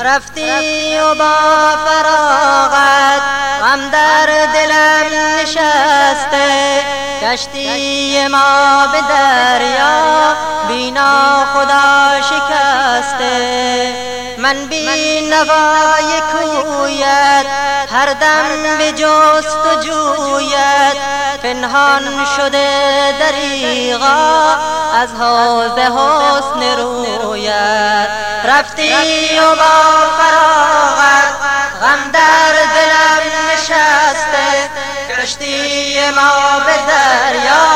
رفتی و با فراغت غم در دلم نشسته. کشتی ما به دریا بینا خدا شکسته. من بی نوای کویت هر دم به جست و جویت. پنهان شده دریغا از حوز حسن رویت. رفتی و با فراغت غم در دلم نشسته. کشتی ما به دریا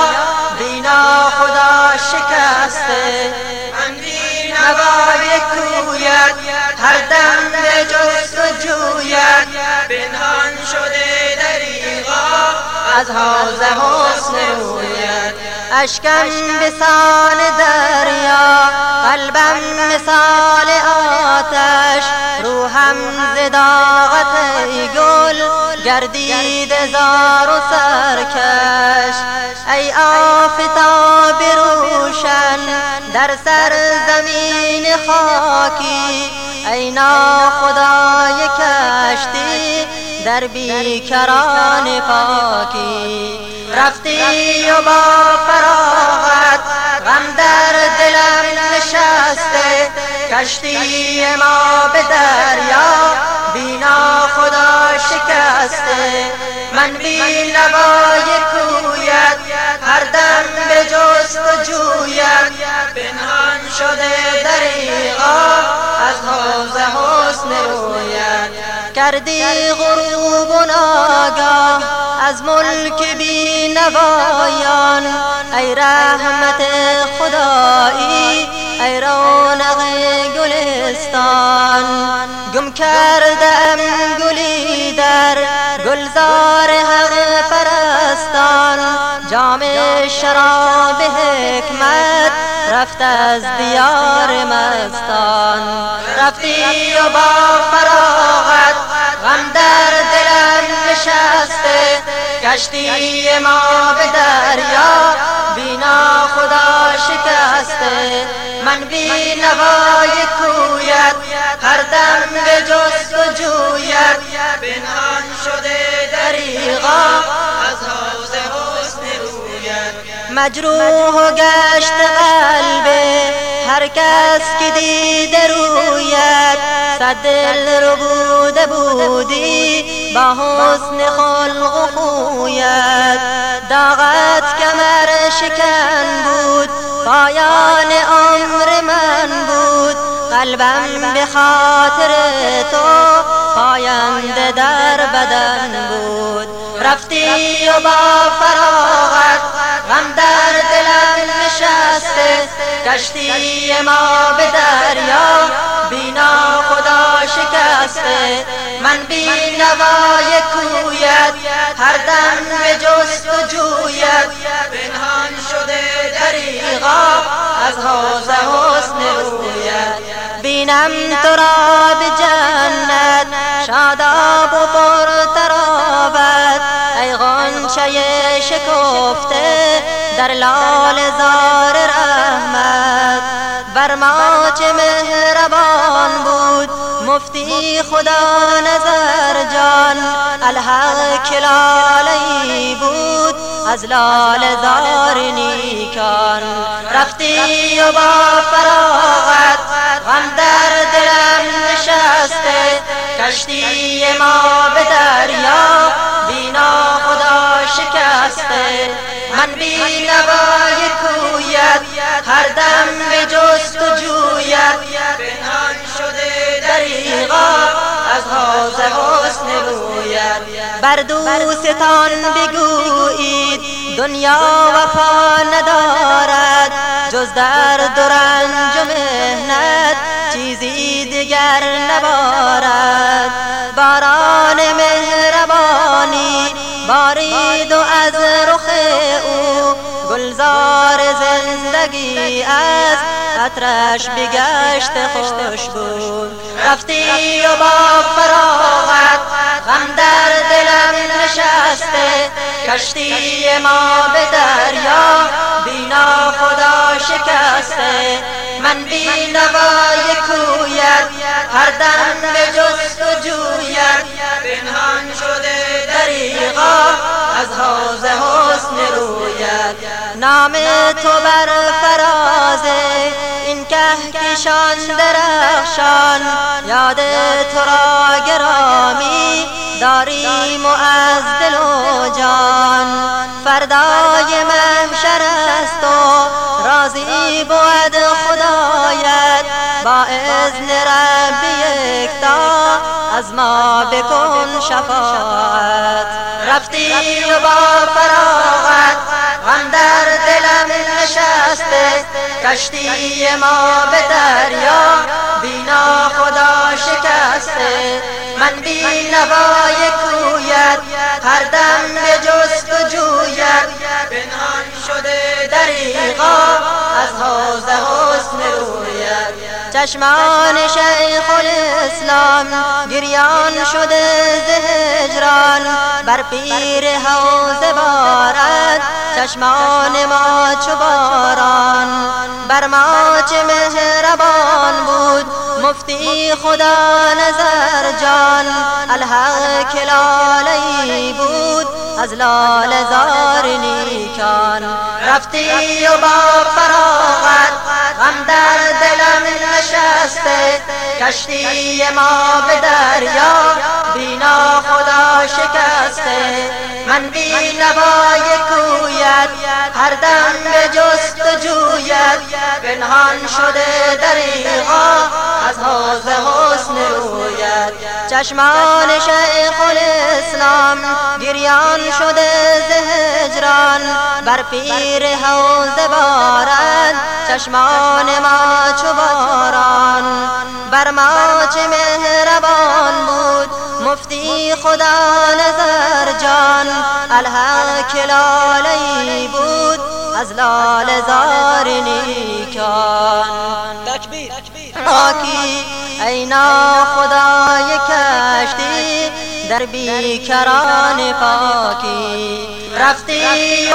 بینا خدا شکسته. من بی نوای کویت هر دم به جست و جویت. بنهان شده دریغا از حوز حسن اشکم بسان دریا قلبم مثال آتش. روحم زداغت گل گردید زار و سرکش. ای آفتاب روشن در سر زمین خاکی. ای ناخدای کشتی در بیکران پاکی. رفتی و با فراغت غم در دلم نشسته. کشتی ما به دریا بینا خدا شکسته. من بی نوای کویت هر دم به جست و جویت. پنهان شده دریغا از حوز حسن رویت کردی غروب ناگاه از ملک بی نوایان ای رحمت خدایی ای رونق گلستان. گم کردم گلی در گلزار حق پرستان. جام شراب حکمت رفت از دیار مستان. رفتی و با فراغت کشتی ما به دریا بینا خدا شکسته. من بی نوای کویت هر دم به جست و جویت. بنهان شده دریغا از حوز حسن رویت. مجروح و گشت قلب هر کس که دید دل رو بوده بودی با حسن خلق و خویت. داغت کمر شکن بود پایان عمر من بود. قلبم به خاطر تو پاینده در بدن بود. رفتی و با فراغت غم در دلم نشسته کشتی ما به دریا بینا خدا شکسته. من بی نوای کویت هر دم به جست و جویت. پنهان شده دریغا از حوز حسن رویت. بینم تو را به جنت شاداب و پر ترابت ای غنچه شکفته در لال زار رحمت. بر ما چه مهربان بود مفتی خدا نظر جان. الحق کلالی بود. از لال زار نیکان. رفتی و با فراغت غم در دلم نشسته. کشتی ما به دریا بینا خدا شکسته. من بی نوای کویت هر دم به جست و جویت. پنهان شده دریغا از حوز حسن رویت. بر دوستان بگویید دنیا وفا ندارد جز در و رنج و مهنت چیزی دیگر نبارد. باران مهربانی بارید و از رخ او گلزار زندگی از عطرش بگشت خوش بود. رفتی و با فراغت غم در دلم نشسته. کشتی ما به دریا بینا خدا شکسته. من بی از حوز حسن روید نام تو بر فراز این کهکشان درخشان. یاد تو را گرامی. داریم و از دل و جان. فردای محشر است و راضی بود خدایت. با اذن رب یکتا از ما بکن شفاعت. رفتی و با فراغت غم در دلم نشسته. کشتی ما به دریا بینا خدا شکسته. من بی نوای کویت هر دم به جست و جویت. پنهان شده دریغا از حوز حسن رویت چشمان شیخ الاسلام گریان شده زهجران. بر پیر حوز بارد چشمان ما چو باران. بر ما چه مهربان بود. مفتی خدا نظر جان الحق کلالی بود. از لال زار نیکان. رفتی و با فراغت غم در دلم نشسته. کشتی ما به دریا بینا خدا شکسته. من بی نوای کویت هر دم به جست جویت پنهان شده دریغا از حوز حسن رویت. چشمان شیخ الاسلام گریان شده زهجران بر پیر حوز بارد چشمان ما چو باران. بر ما چه مهربان بود مفتی خدا نظر جان. الحق لالی بود از لال زار نیکان. تکبیر. پاکی اینا خدای در بیکران پاکی. رفتی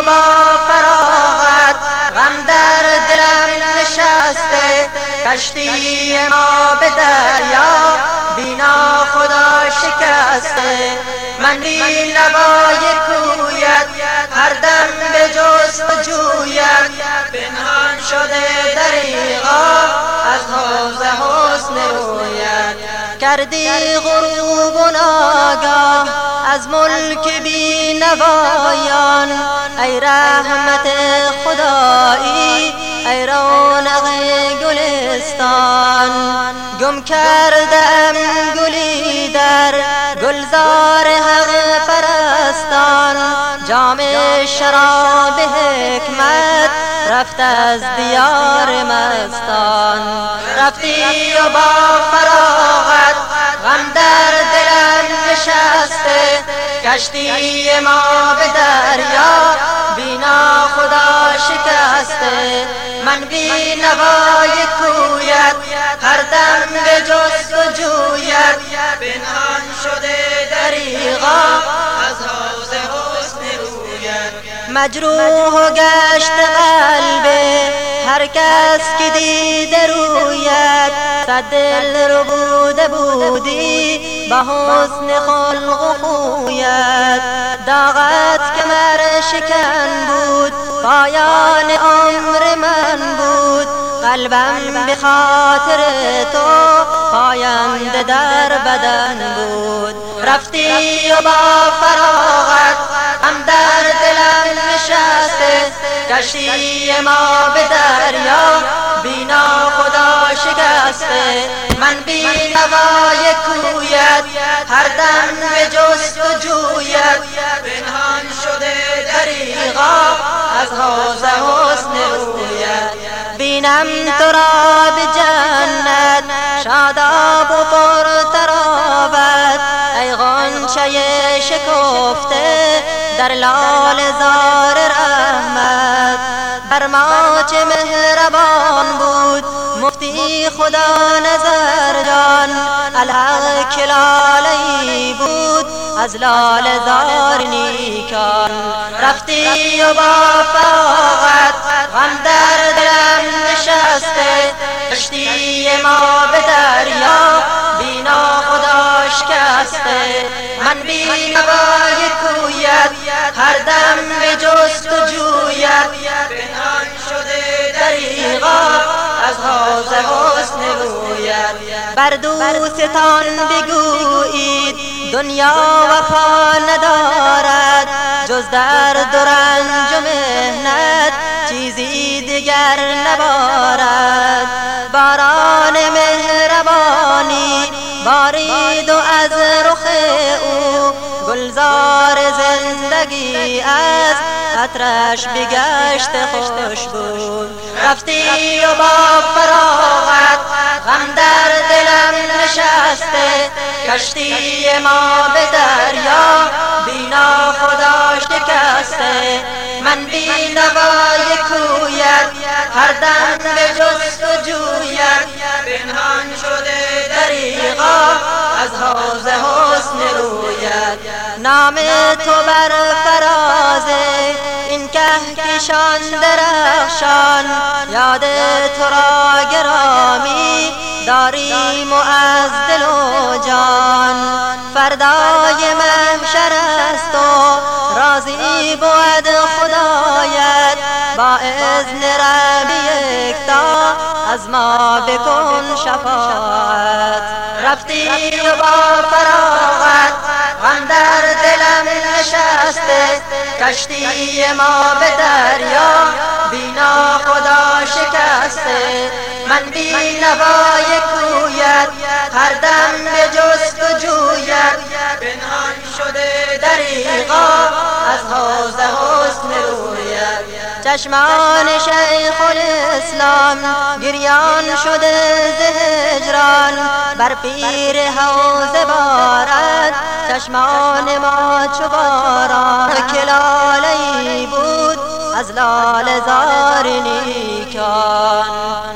با فراغت غم در دلم نشسته. کشتی ما به دریا بینا خدا شکسته. من بی نوای کویت هر دم کردی غروب و ناگاه از ملک بی نوایان ای رحمت خدایی ای رونق گلستان گم کردم رفت از دیار مستان. رفتی و با فراغت غم در دلم نشسته. کشتی ما به دریا بینا خدا شکسته. من بی نوای کویت هر دم به جست و جویت. پنهان شده دریغا مجروح گشت قلب هر کس که دیده رویت صد دل رو بوده بودی با حسن خلق و خویت. داغت کمر شکن بود پایان عمر من بود. قلبم به خاطر تو پاینده در بدن بود. رفتی و با فراغت هم در دلم نشسته کشتی ما به دریا بینا خدا شکسته. من بی نوای کویت هر دم به جست و جویت. پنهان شده دریغا از حوز حسن رویت. بینم تو را به جنت شاداب و پر تراوت ای غنچه شکفته در لال زار رحمت. بر ما چه مهربان بود مفتی خدا نظر جان. الحق کلالی بود از لال زار نیکان. رفتی و با فاقت غم هر دم به جست و جوید. پنهان شده دریغا از حاز حسن روید بر دوستان بگویید دنیا وفا ندارد. جز در و جمهنت و مهنت چیزی دیگر نبارد. باران مهربانی بارید و از عطرش بگشت خوشبو رفتی و با فراغت غم در دلم نشسته. کشتی ما به دریا بینا خدا شکسته. من بی نوای کویت هر دم به جست و جویت. پنهان شده دریغا از حوز حسن رویت. نام تو بر فرازه. این کهکشان درخشان یاد تو را گرامی. داریم و از دل و جان. فردای محشر است و راضی بود خدایت. با اذن ربی از ما بکن شفاعت. رفتی و با فراغت غم در دلم نشسته. کشتی ما به دریا بینا خدا شکسته. من بی نوای کویت هر دم به جست و جویت. چشمان شیخ الاسلام گریان شده زهجران بر پیر حوز بارد چشمان ما چو باران. کلالی بود از لال زار نیکان.